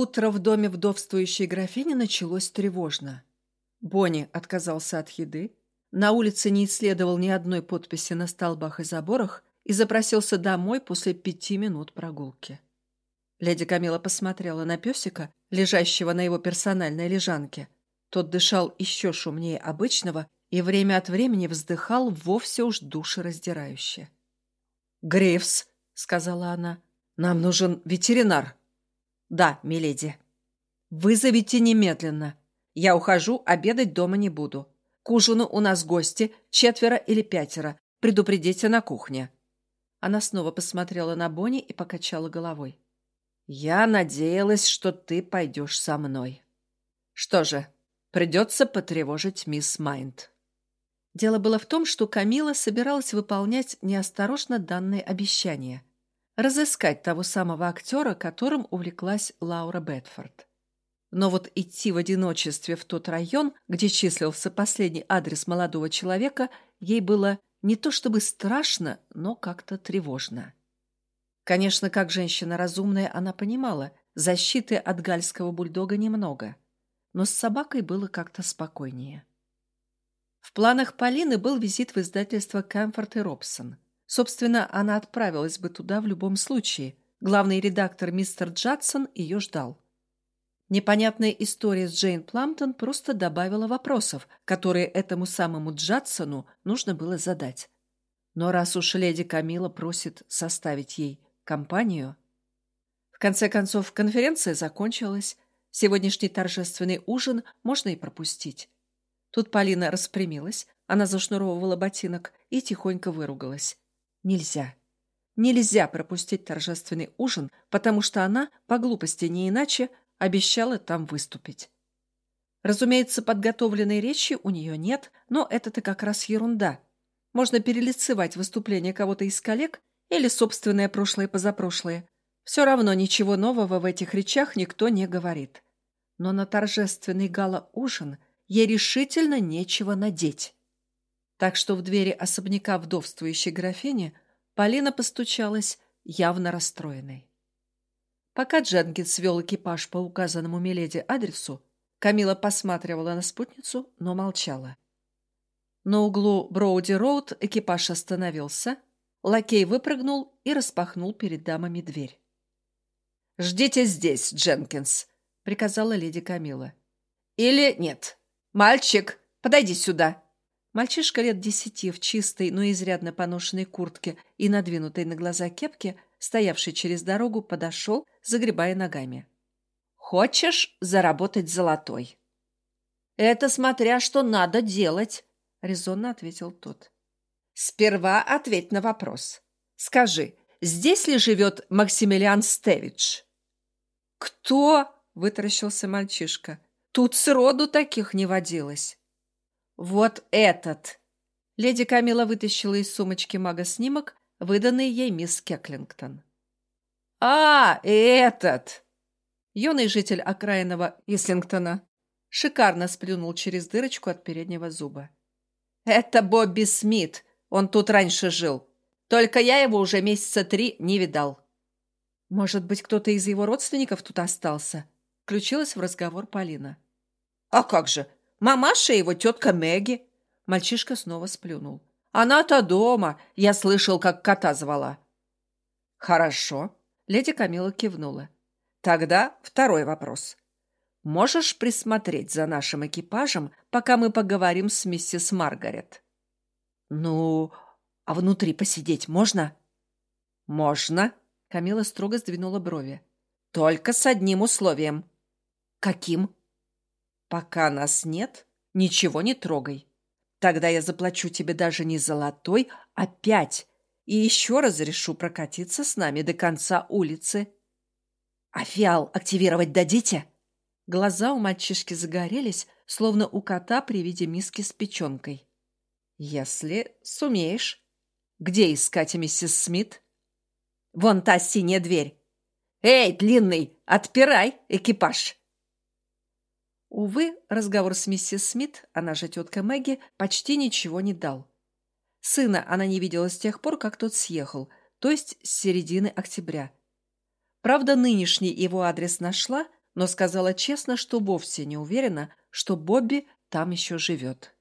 Утро в доме вдовствующей графини началось тревожно. Бонни отказался от еды, на улице не исследовал ни одной подписи на столбах и заборах и запросился домой после пяти минут прогулки. Леди Камила посмотрела на песика, лежащего на его персональной лежанке. Тот дышал еще шумнее обычного и время от времени вздыхал вовсе уж душераздирающе. «Грейвс», — сказала она, — «нам нужен ветеринар». «Да, миледи». «Вызовите немедленно. Я ухожу, обедать дома не буду. К ужину у нас гости, четверо или пятеро. Предупредите на кухне». Она снова посмотрела на Бонни и покачала головой. «Я надеялась, что ты пойдешь со мной. Что же, придется потревожить мисс Майнд». Дело было в том, что Камила собиралась выполнять неосторожно данное обещание – разыскать того самого актера, которым увлеклась Лаура Бетфорд. Но вот идти в одиночестве в тот район, где числился последний адрес молодого человека, ей было не то чтобы страшно, но как-то тревожно. Конечно, как женщина разумная, она понимала, защиты от гальского бульдога немного, но с собакой было как-то спокойнее. В планах Полины был визит в издательство «Кэмфорд и Робсон». Собственно, она отправилась бы туда в любом случае. Главный редактор мистер Джадсон ее ждал. Непонятная история с Джейн Пламптон просто добавила вопросов, которые этому самому Джадсону нужно было задать. Но раз уж леди Камила просит составить ей компанию... В конце концов, конференция закончилась. Сегодняшний торжественный ужин можно и пропустить. Тут Полина распрямилась, она зашнуровывала ботинок и тихонько выругалась. Нельзя. Нельзя пропустить торжественный ужин, потому что она, по глупости не иначе, обещала там выступить. Разумеется, подготовленной речи у нее нет, но это-то как раз ерунда. Можно перелицевать выступление кого-то из коллег или собственное прошлое-позапрошлое. Все равно ничего нового в этих речах никто не говорит. Но на торжественный гала-ужин – ей решительно нечего надеть. Так что в двери особняка вдовствующей графини Полина постучалась, явно расстроенной. Пока Дженкинс вел экипаж по указанному Миледи адресу, Камила посматривала на спутницу, но молчала. На углу Броуди-Роуд экипаж остановился, лакей выпрыгнул и распахнул перед дамами дверь. «Ждите здесь, Дженкинс», — приказала леди Камила. «Или нет, «Мальчик, подойди сюда!» Мальчишка лет десяти в чистой, но изрядно поношенной куртке и надвинутой на глаза кепке, стоявший через дорогу, подошел, загребая ногами. «Хочешь заработать золотой?» «Это смотря что надо делать», — резонно ответил тот. «Сперва ответь на вопрос. Скажи, здесь ли живет Максимилиан Стевидж?» «Кто?» — вытаращился мальчишка. Тут сроду таких не водилось. Вот этот. Леди Камила вытащила из сумочки мага снимок, выданный ей мисс Кеклингтон. А, этот. Юный житель окраинного Ислингтона шикарно сплюнул через дырочку от переднего зуба. Это Бобби Смит. Он тут раньше жил. Только я его уже месяца три не видал. Может быть, кто-то из его родственников тут остался? Включилась в разговор Полина. «А как же? Мамаша его тетка Мэгги!» Мальчишка снова сплюнул. «Она-то дома. Я слышал, как кота звала». «Хорошо», — леди Камила кивнула. «Тогда второй вопрос. Можешь присмотреть за нашим экипажем, пока мы поговорим с миссис Маргарет?» «Ну, а внутри посидеть можно?» «Можно», — Камила строго сдвинула брови. «Только с одним условием». «Каким?» Пока нас нет, ничего не трогай. Тогда я заплачу тебе даже не золотой, а пять, и еще разрешу прокатиться с нами до конца улицы. А фиал активировать дадите? Глаза у мальчишки загорелись, словно у кота при виде миски с печенкой. Если сумеешь. Где искать миссис Смит? Вон та синяя дверь. Эй, длинный, отпирай экипаж. Увы, разговор с миссис Смит, она же тетка Мэгги, почти ничего не дал. Сына она не видела с тех пор, как тот съехал, то есть с середины октября. Правда, нынешний его адрес нашла, но сказала честно, что вовсе не уверена, что Бобби там еще живет.